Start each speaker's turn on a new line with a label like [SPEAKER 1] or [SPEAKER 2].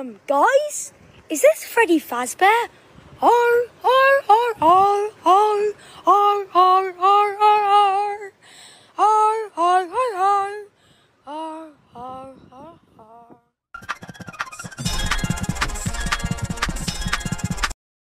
[SPEAKER 1] Um, guys, is this Freddy Fazbear? Oh, oh.